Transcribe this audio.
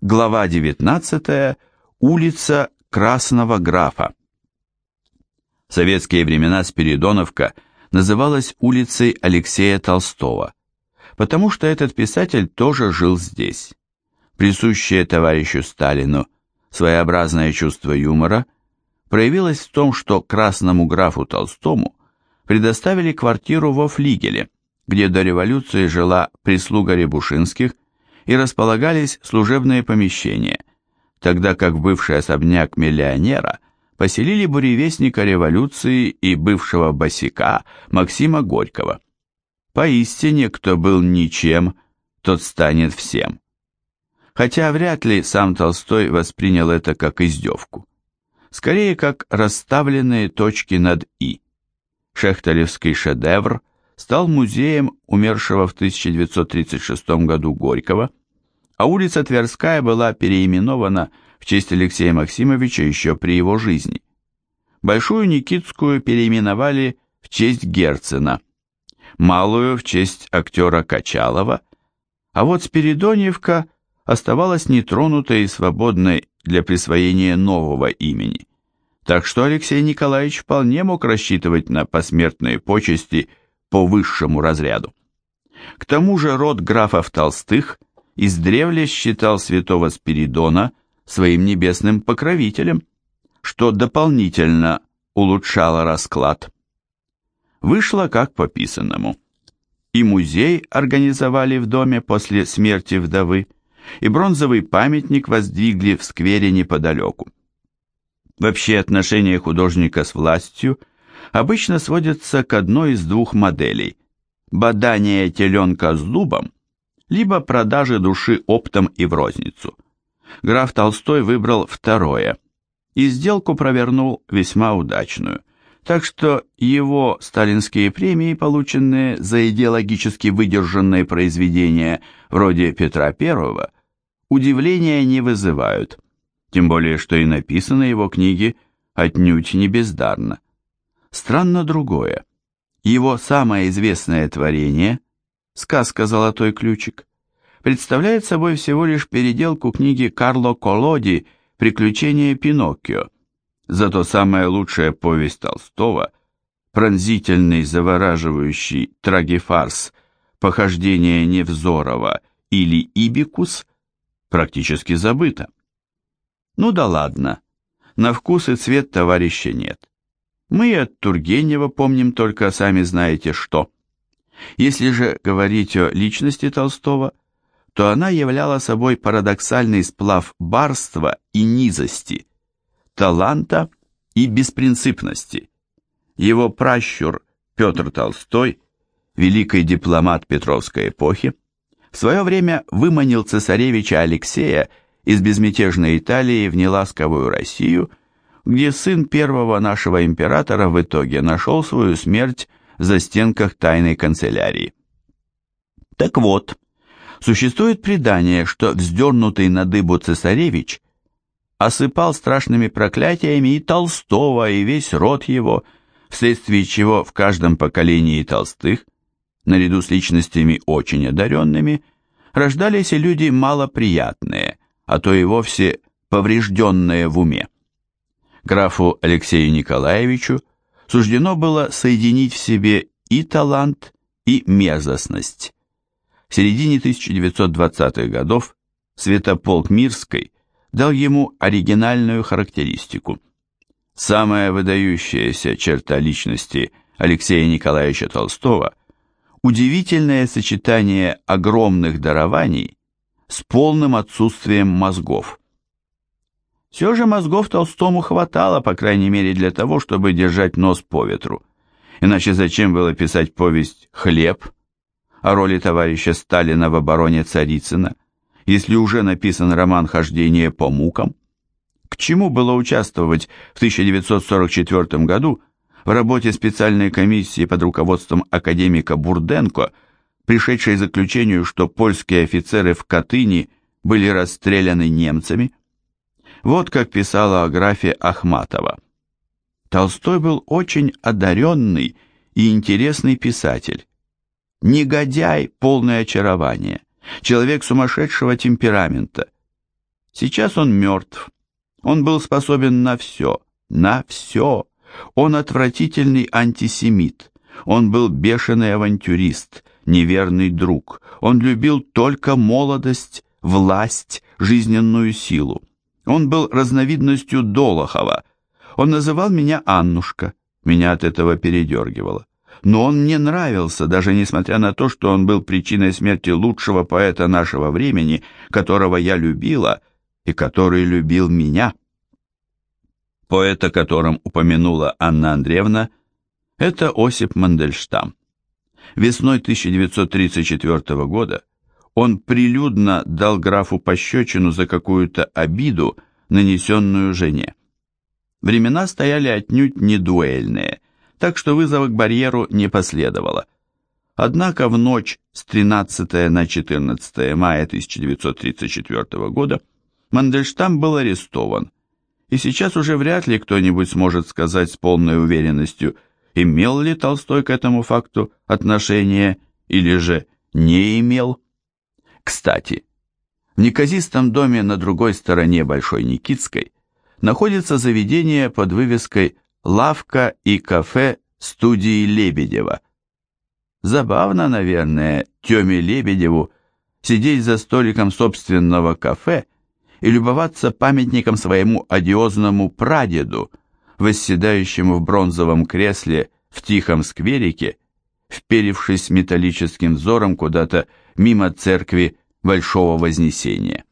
Глава 19. Улица Красного графа. В советские времена Спиридоновка называлась улицей Алексея Толстого, потому что этот писатель тоже жил здесь. Присущее товарищу Сталину своеобразное чувство юмора проявилось в том, что красному графу Толстому предоставили квартиру во флигеле, где до революции жила прислуга Рябушинских и располагались служебные помещения, тогда как бывший особняк миллионера поселили буревестника революции и бывшего босика Максима Горького. Поистине, кто был ничем, тот станет всем. Хотя вряд ли сам Толстой воспринял это как издевку. Скорее, как расставленные точки над «и». Шехтелевский шедевр стал музеем умершего в 1936 году Горького, а улица Тверская была переименована в честь Алексея Максимовича еще при его жизни. Большую Никитскую переименовали в честь Герцена, малую в честь актера Качалова, а вот Спиридоньевка оставалась нетронутой и свободной для присвоения нового имени. Так что Алексей Николаевич вполне мог рассчитывать на посмертные почести по высшему разряду. К тому же род графов Толстых издревле считал святого Спиридона своим небесным покровителем, что дополнительно улучшало расклад. Вышло как по писанному. И музей организовали в доме после смерти вдовы, и бронзовый памятник воздвигли в сквере неподалеку. Вообще отношения художника с властью обычно сводятся к одной из двух моделей – бадание теленка с дубом либо продажи души оптом и в розницу. Граф Толстой выбрал второе, и сделку провернул весьма удачную, так что его сталинские премии, полученные за идеологически выдержанные произведения вроде Петра I, удивления не вызывают, тем более что и написаны его книги отнюдь не бездарно. Странно другое. Его самое известное творение – сказка «Золотой ключик», представляет собой всего лишь переделку книги Карло Колоди «Приключения Пиноккио». Зато самая лучшая повесть Толстого, пронзительный, завораживающий трагефарс «Похождение Невзорова» или «Ибикус» практически забыта. Ну да ладно, на вкус и цвет товарища нет. Мы от Тургенева помним только сами знаете что – если же говорить о личности Толстого, то она являла собой парадоксальный сплав барства и низости, таланта и беспринципности. Его пращур Петр Толстой, великий дипломат Петровской эпохи, в свое время выманил цесаревича Алексея из безмятежной Италии в неласковую Россию, где сын первого нашего императора в итоге нашел свою смерть за стенках тайной канцелярии. Так вот, существует предание, что вздернутый на дыбу цесаревич осыпал страшными проклятиями и Толстого, и весь род его, вследствие чего в каждом поколении толстых, наряду с личностями очень одаренными, рождались и люди малоприятные, а то и вовсе поврежденные в уме. Графу Алексею Николаевичу суждено было соединить в себе и талант, и мерзостность. В середине 1920-х годов Святополк Мирской дал ему оригинальную характеристику. Самая выдающаяся черта личности Алексея Николаевича Толстого – удивительное сочетание огромных дарований с полным отсутствием мозгов. Все же мозгов Толстому хватало, по крайней мере, для того, чтобы держать нос по ветру. Иначе зачем было писать повесть «Хлеб» о роли товарища Сталина в обороне Царицына, если уже написан роман «Хождение по мукам»? К чему было участвовать в 1944 году в работе специальной комиссии под руководством академика Бурденко, пришедшей к заключению, что польские офицеры в Катыни были расстреляны немцами? Вот как писала о графе Ахматова. Толстой был очень одаренный и интересный писатель. Негодяй, полное очарование, человек сумасшедшего темперамента. Сейчас он мертв. Он был способен на все, на все. Он отвратительный антисемит. Он был бешеный авантюрист, неверный друг. Он любил только молодость, власть, жизненную силу. Он был разновидностью Долохова. Он называл меня Аннушка. Меня от этого передергивало. Но он мне нравился, даже несмотря на то, что он был причиной смерти лучшего поэта нашего времени, которого я любила и который любил меня. Поэт, о котором упомянула Анна Андреевна, это Осип Мандельштам. Весной 1934 года он прилюдно дал графу пощечину за какую-то обиду, нанесенную жене. Времена стояли отнюдь не дуэльные, так что вызова к барьеру не последовало. Однако в ночь с 13 на 14 мая 1934 года Мандельштам был арестован, и сейчас уже вряд ли кто-нибудь сможет сказать с полной уверенностью, имел ли Толстой к этому факту отношение или же не имел. Кстати, в неказистом доме на другой стороне Большой Никитской находится заведение под вывеской «Лавка и кафе студии Лебедева». Забавно, наверное, Тёме Лебедеву сидеть за столиком собственного кафе и любоваться памятником своему одиозному прадеду, восседающему в бронзовом кресле в тихом скверике, вперившись металлическим взором куда-то мимо церкви Большого Вознесения.